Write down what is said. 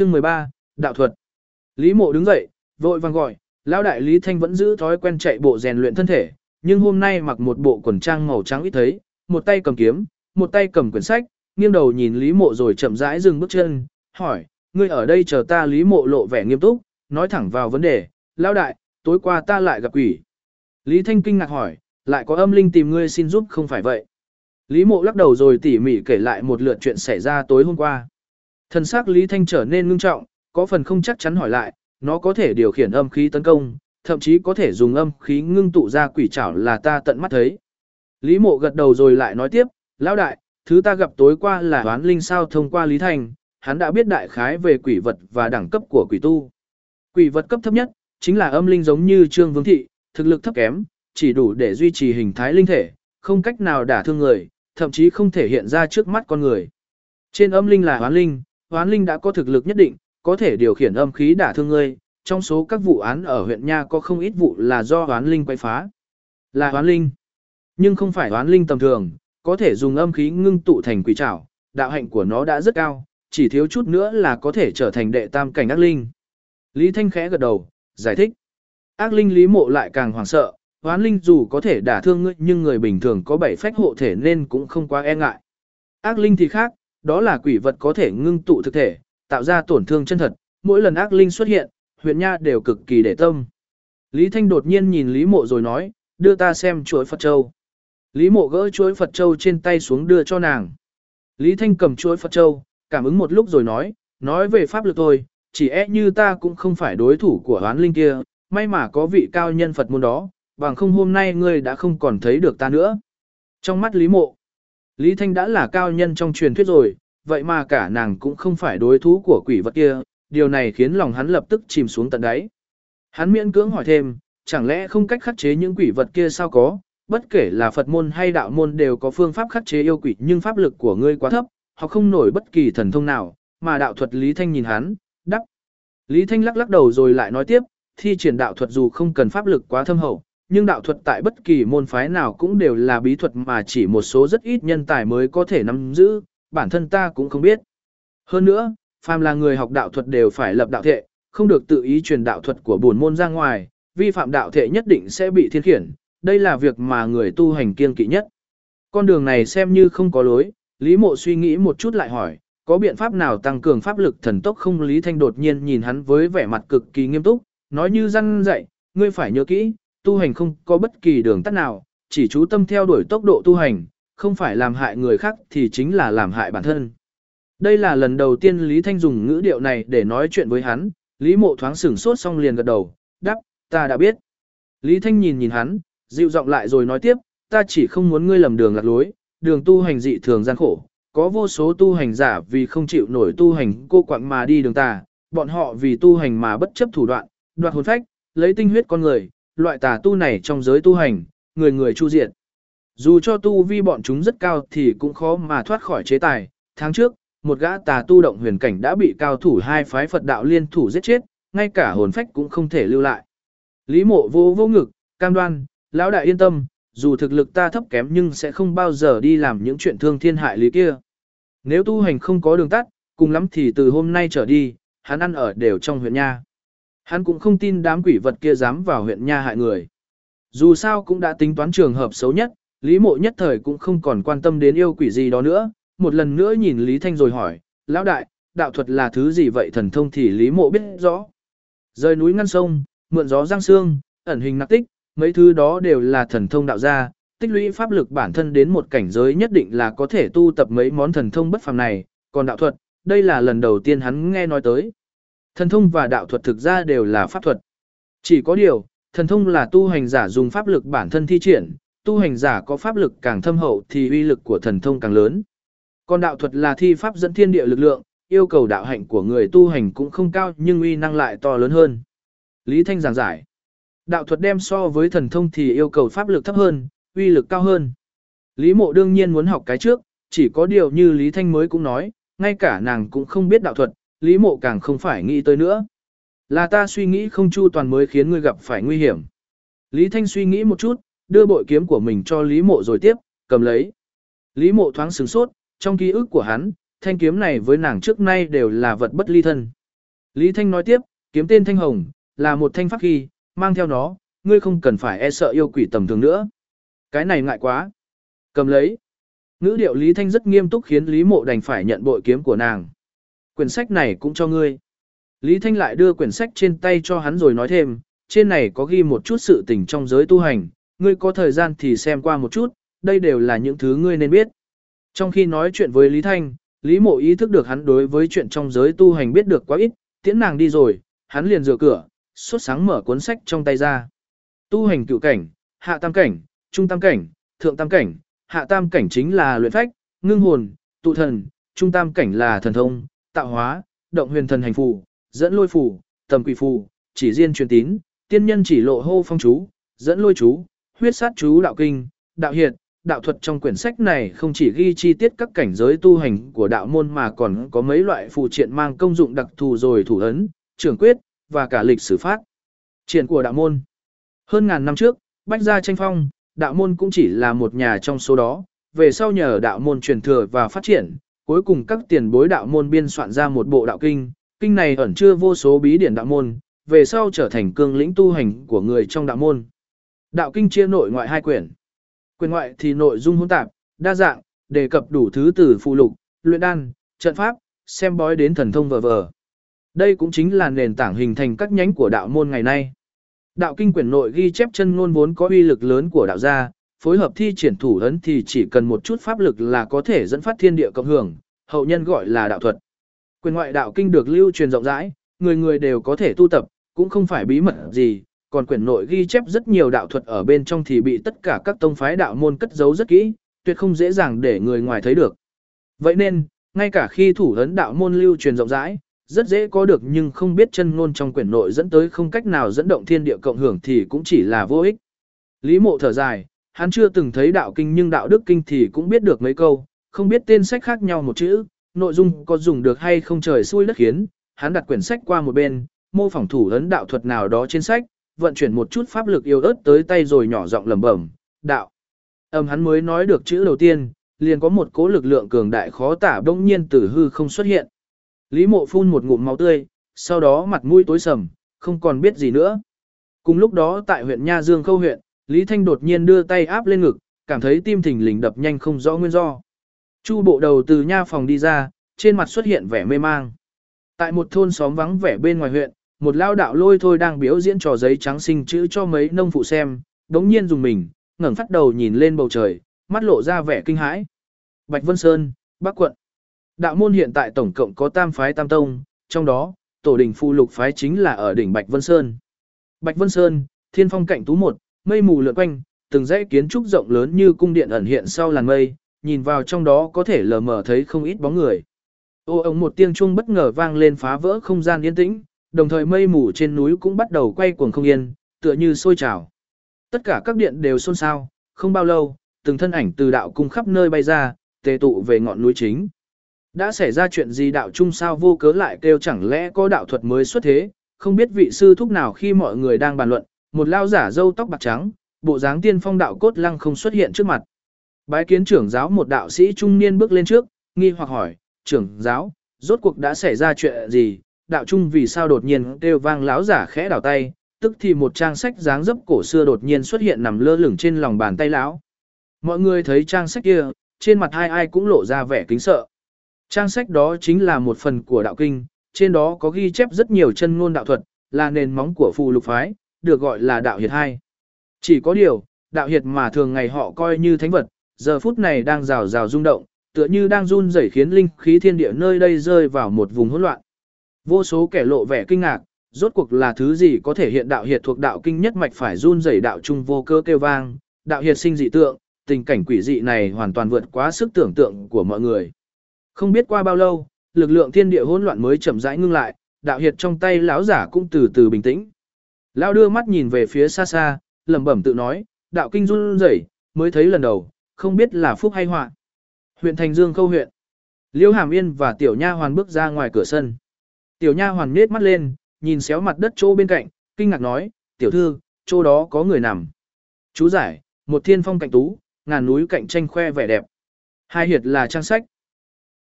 Chương 13, Đạo thuật. Lý mộ đứng dậy, vội vàng gọi, lão đại Lý Thanh vẫn giữ thói quen chạy bộ rèn luyện thân thể, nhưng hôm nay mặc một bộ quần trang màu trắng ít thấy, một tay cầm kiếm, một tay cầm quyển sách, nghiêng đầu nhìn Lý mộ rồi chậm rãi dừng bước chân, hỏi, ngươi ở đây chờ ta Lý mộ lộ vẻ nghiêm túc, nói thẳng vào vấn đề, lão đại, tối qua ta lại gặp quỷ. Lý Thanh kinh ngạc hỏi, lại có âm linh tìm ngươi xin giúp không phải vậy. Lý mộ lắc đầu rồi tỉ mỉ kể lại một lượt chuyện xảy ra tối hôm qua. Thần sắc Lý Thanh trở nên ngưng trọng, có phần không chắc chắn hỏi lại, nó có thể điều khiển âm khí tấn công, thậm chí có thể dùng âm khí ngưng tụ ra quỷ trảo là ta tận mắt thấy. Lý mộ gật đầu rồi lại nói tiếp, lão đại, thứ ta gặp tối qua là đoán linh sao thông qua Lý Thanh, hắn đã biết đại khái về quỷ vật và đẳng cấp của quỷ tu. Quỷ vật cấp thấp nhất, chính là âm linh giống như Trương Vương Thị, thực lực thấp kém, chỉ đủ để duy trì hình thái linh thể, không cách nào đả thương người, thậm chí không thể hiện ra trước mắt con người. Trên âm linh là hoán linh, hoán linh đã có thực lực nhất định, có thể điều khiển âm khí đả thương ngươi. trong số các vụ án ở huyện Nha có không ít vụ là do hoán linh quay phá. Là hoán linh, nhưng không phải hoán linh tầm thường, có thể dùng âm khí ngưng tụ thành quỷ trảo, đạo hạnh của nó đã rất cao, chỉ thiếu chút nữa là có thể trở thành đệ tam cảnh ác linh. Lý Thanh khẽ gật đầu, giải thích. Ác linh Lý Mộ lại càng hoảng sợ, hoán linh dù có thể đả thương ngươi nhưng người bình thường có bảy phách hộ thể nên cũng không quá e ngại. Ác linh thì khác, đó là quỷ vật có thể ngưng tụ thực thể, tạo ra tổn thương chân thật, mỗi lần ác linh xuất hiện, huyện nha đều cực kỳ để tâm. Lý Thanh đột nhiên nhìn Lý Mộ rồi nói, đưa ta xem chuỗi Phật Châu. Lý Mộ gỡ chuỗi Phật Châu trên tay xuống đưa cho nàng. Lý Thanh cầm chuỗi Phật Châu, cảm ứng một lúc rồi nói, nói về pháp lực thôi, chỉ e như ta cũng không phải đối thủ của hoán linh kia, may mà có vị cao nhân Phật môn đó, bằng không hôm nay ngươi đã không còn thấy được ta nữa. Trong mắt Lý Mộ, Lý Thanh đã là cao nhân trong truyền thuyết rồi, vậy mà cả nàng cũng không phải đối thủ của quỷ vật kia, điều này khiến lòng hắn lập tức chìm xuống tận đáy. Hắn miễn cưỡng hỏi thêm, chẳng lẽ không cách khắc chế những quỷ vật kia sao có, bất kể là Phật môn hay đạo môn đều có phương pháp khắc chế yêu quỷ nhưng pháp lực của ngươi quá thấp, họ không nổi bất kỳ thần thông nào, mà đạo thuật Lý Thanh nhìn hắn, đắc. Lý Thanh lắc lắc đầu rồi lại nói tiếp, thi triển đạo thuật dù không cần pháp lực quá thâm hậu, nhưng đạo thuật tại bất kỳ môn phái nào cũng đều là bí thuật mà chỉ một số rất ít nhân tài mới có thể nắm giữ, bản thân ta cũng không biết. Hơn nữa, phàm là người học đạo thuật đều phải lập đạo thệ, không được tự ý truyền đạo thuật của bổn môn ra ngoài, vi phạm đạo thệ nhất định sẽ bị thiên khiển, đây là việc mà người tu hành kiên kỵ nhất. Con đường này xem như không có lối, Lý Mộ suy nghĩ một chút lại hỏi, có biện pháp nào tăng cường pháp lực thần tốc không Lý Thanh đột nhiên nhìn hắn với vẻ mặt cực kỳ nghiêm túc, nói như răn dạy, ngươi phải nhớ kỹ, tu hành không có bất kỳ đường tắt nào, chỉ chú tâm theo đuổi tốc độ tu hành, không phải làm hại người khác thì chính là làm hại bản thân. Đây là lần đầu tiên Lý Thanh dùng ngữ điệu này để nói chuyện với hắn, Lý Mộ thoáng sửng sốt xong liền gật đầu, đáp, ta đã biết. Lý Thanh nhìn nhìn hắn, dịu giọng lại rồi nói tiếp, ta chỉ không muốn ngươi lầm đường lạc lối, đường tu hành dị thường gian khổ, có vô số tu hành giả vì không chịu nổi tu hành cô quạng mà đi đường tà, bọn họ vì tu hành mà bất chấp thủ đoạn, đoạt hồn phách, lấy tinh huyết con người, loại tà tu này trong giới tu hành, người người chu diệt. Dù cho tu vi bọn chúng rất cao thì cũng khó mà thoát khỏi chế tài. Tháng trước, một gã tà tu động huyền cảnh đã bị cao thủ hai phái Phật đạo liên thủ giết chết, ngay cả hồn phách cũng không thể lưu lại. Lý mộ vô vô ngực, cam đoan, lão đại yên tâm, dù thực lực ta thấp kém nhưng sẽ không bao giờ đi làm những chuyện thương thiên hại lý kia. Nếu tu hành không có đường tắt, cùng lắm thì từ hôm nay trở đi, hắn ăn ở đều trong huyện nha. Hắn cũng không tin đám quỷ vật kia dám vào huyện nha hại người. Dù sao cũng đã tính toán trường hợp xấu nhất, Lý Mộ nhất thời cũng không còn quan tâm đến yêu quỷ gì đó nữa, một lần nữa nhìn Lý Thanh rồi hỏi, Lão đại, đạo thuật là thứ gì vậy thần thông thì Lý Mộ biết rõ. Rời núi ngăn sông, mượn gió giang sương, ẩn hình nặc tích, mấy thứ đó đều là thần thông đạo gia, tích lũy pháp lực bản thân đến một cảnh giới nhất định là có thể tu tập mấy món thần thông bất phàm này, còn đạo thuật, đây là lần đầu tiên hắn nghe nói tới. Thần thông và đạo thuật thực ra đều là pháp thuật. Chỉ có điều, thần thông là tu hành giả dùng pháp lực bản thân thi triển, tu hành giả có pháp lực càng thâm hậu thì uy lực của thần thông càng lớn. Còn đạo thuật là thi pháp dẫn thiên địa lực lượng, yêu cầu đạo hạnh của người tu hành cũng không cao nhưng uy năng lại to lớn hơn. Lý Thanh giảng giải. Đạo thuật đem so với thần thông thì yêu cầu pháp lực thấp hơn, uy lực cao hơn. Lý mộ đương nhiên muốn học cái trước, chỉ có điều như Lý Thanh mới cũng nói, ngay cả nàng cũng không biết đạo thuật, Lý mộ càng không phải nghĩ tới nữa. Là ta suy nghĩ không chu toàn mới khiến ngươi gặp phải nguy hiểm. Lý Thanh suy nghĩ một chút, đưa bội kiếm của mình cho Lý mộ rồi tiếp, cầm lấy. Lý mộ thoáng sửng sốt, trong ký ức của hắn, thanh kiếm này với nàng trước nay đều là vật bất ly thân. Lý Thanh nói tiếp, kiếm tên Thanh Hồng, là một thanh pháp khí, mang theo nó, ngươi không cần phải e sợ yêu quỷ tầm thường nữa. Cái này ngại quá. Cầm lấy. Ngữ điệu Lý Thanh rất nghiêm túc khiến Lý Mộ đành phải nhận bội kiếm của nàng. Quyển sách này cũng cho ngươi. Lý Thanh lại đưa quyển sách trên tay cho hắn rồi nói thêm, trên này có ghi một chút sự tình trong giới tu hành, ngươi có thời gian thì xem qua một chút, đây đều là những thứ ngươi nên biết. Trong khi nói chuyện với Lý Thanh, Lý Mộ ý thức được hắn đối với chuyện trong giới tu hành biết được quá ít, tiễn nàng đi rồi, hắn liền rửa cửa, suốt sáng mở cuốn sách trong tay ra. Tu hành cựu cảnh, hạ tam cảnh, trung tam cảnh, thượng tam cảnh, hạ tam cảnh chính là luyện phách, ngưng hồn, tụ thần, trung tam cảnh là thần thông, tạo hóa, động huyền thần hành phù, dẫn lôi phù, tầm quỷ phù, chỉ riêng truyền tín, tiên nhân chỉ lộ hô phong chú, dẫn lôi chú, huyết sát chú đạo kinh, đạo hiệt, đạo thuật trong quyển sách này không chỉ ghi chi tiết các cảnh giới tu hành của đạo môn mà còn có mấy loại phù triện mang công dụng đặc thù rồi thủ ấn, trưởng quyết, và cả lịch sử phát. Triển của đạo môn. Hơn ngàn năm trước, Bách Gia tranh phong, đạo môn cũng chỉ là một nhà trong số đó, về sau nhờ đạo môn truyền thừa và phát triển, cuối cùng các tiền bối đạo môn biên soạn ra một bộ đạo kinh, kinh này ẩn chứa vô số bí điển đạo môn, về sau trở thành cương lĩnh tu hành của người trong đạo môn. Đạo kinh chia nội ngoại hai quyển. Quyển ngoại thì nội dung hỗn tạp, đa dạng, đề cập đủ thứ từ phụ lục, luyện đan, trận pháp, xem bói đến thần thông vờ vờ. Đây cũng chính là nền tảng hình thành các nhánh của đạo môn ngày nay. Đạo kinh quyển nội ghi chép chân ngôn vốn có uy lực lớn của đạo gia, phối hợp thi triển thủ ấn thì chỉ cần một chút pháp lực là có thể dẫn phát thiên địa cộng hưởng, hậu nhân gọi là đạo thuật. Quyền ngoại đạo kinh được lưu truyền rộng rãi, người người đều có thể tu tập, cũng không phải bí mật gì, còn quyển nội ghi chép rất nhiều đạo thuật ở bên trong thì bị tất cả các tông phái đạo môn cất giấu rất kỹ, tuyệt không dễ dàng để người ngoài thấy được. Vậy nên, ngay cả khi thủ ấn đạo môn lưu truyền rộng rãi, rất dễ có được nhưng không biết chân ngôn trong quyển nội dẫn tới không cách nào dẫn động thiên địa cộng hưởng thì cũng chỉ là vô ích. Lý mộ thở dài, hắn chưa từng thấy đạo kinh nhưng đạo đức kinh thì cũng biết được mấy câu, không biết tên sách khác nhau một chữ, nội dung có dùng được hay không trời xui đất khiến, hắn đặt quyển sách qua một bên, mô phỏng thủ ấn đạo thuật nào đó trên sách, vận chuyển một chút pháp lực yêu ớt tới tay rồi nhỏ giọng lẩm bẩm, đạo. Âm hắn mới nói được chữ đầu tiên, liền có một cố lực lượng cường đại khó tả bỗng nhiên tử hư không xuất hiện. Lý mộ phun một ngụm máu tươi, sau đó mặt mũi tối sầm, không còn biết gì nữa. Cùng lúc đó tại huyện Nha Dương Khâu huyện, Lý Thanh đột nhiên đưa tay áp lên ngực, cảm thấy tim thình lình đập nhanh không rõ nguyên do. Chu bộ đầu từ nha phòng đi ra, trên mặt xuất hiện vẻ mê mang. Tại một thôn xóm vắng vẻ bên ngoài huyện, một lao đạo lôi thôi đang biểu diễn trò giấy trắng sinh chữ cho mấy nông phụ xem, đống nhiên dùng mình, ngẩng phát đầu nhìn lên bầu trời, mắt lộ ra vẻ kinh hãi. Bạch Vân Sơn, Bắc Quận. Đạo môn hiện tại tổng cộng có tam phái tam tông, trong đó, tổ đỉnh phụ lục phái chính là ở đỉnh Bạch Vân Sơn. Bạch Vân Sơn, thiên phong cạnh tú một, mây mù lượn quanh, từng dãy kiến trúc rộng lớn như cung điện ẩn hiện sau làn mây, nhìn vào trong đó có thể lờ mờ thấy không ít bóng người. Ô ông một tiếng chuông bất ngờ vang lên phá vỡ không gian yên tĩnh, đồng thời mây mù trên núi cũng bắt đầu quay cuồng không yên, tựa như sôi trào. Tất cả các điện đều xôn xao, không bao lâu, từng thân ảnh từ đạo cung khắp nơi bay ra, tề tụ về ngọn núi chính. Đã xảy ra chuyện gì đạo trung sao vô cớ lại kêu chẳng lẽ có đạo thuật mới xuất thế, không biết vị sư thúc nào khi mọi người đang bàn luận, một lao giả râu tóc bạc trắng, bộ dáng tiên phong đạo cốt lăng không xuất hiện trước mặt. Bái kiến trưởng giáo một đạo sĩ trung niên bước lên trước, nghi hoặc hỏi, trưởng giáo, rốt cuộc đã xảy ra chuyện gì, đạo trung vì sao đột nhiên kêu vang lão giả khẽ đảo tay, tức thì một trang sách dáng dấp cổ xưa đột nhiên xuất hiện nằm lơ lửng trên lòng bàn tay lão. Mọi người thấy trang sách kia, trên mặt hai ai cũng lộ ra vẻ kính sợ. Trang sách đó chính là một phần của đạo kinh, trên đó có ghi chép rất nhiều chân ngôn đạo thuật, là nền móng của phù lục phái, được gọi là đạo hiệt hai. Chỉ có điều, đạo hiệt mà thường ngày họ coi như thánh vật, giờ phút này đang rào rào rung động, tựa như đang run rẩy khiến linh khí thiên địa nơi đây rơi vào một vùng hỗn loạn. Vô số kẻ lộ vẻ kinh ngạc, rốt cuộc là thứ gì có thể hiện đạo hiệt thuộc đạo kinh nhất mạch phải run rẩy đạo trung vô cơ kêu vang, đạo hiệt sinh dị tượng, tình cảnh quỷ dị này hoàn toàn vượt quá sức tưởng tượng của mọi người. Không biết qua bao lâu, lực lượng thiên địa hỗn loạn mới chậm rãi ngưng lại, đạo hiệt trong tay lão giả cũng từ từ bình tĩnh. Lão đưa mắt nhìn về phía xa xa, lẩm bẩm tự nói, đạo kinh run rẩy, mới thấy lần đầu, không biết là phúc hay họa. Huyện Thành Dương Khâu huyện. Liêu Hàm Yên và Tiểu Nha Hoàn bước ra ngoài cửa sân. Tiểu Nha Hoàn nhếch mắt lên, nhìn xéo mặt đất chỗ bên cạnh, kinh ngạc nói, "Tiểu thư, chỗ đó có người nằm." Chú giải, một thiên phong cạnh tú, ngàn núi cạnh tranh khoe vẻ đẹp. Hai hiệt là trang sách,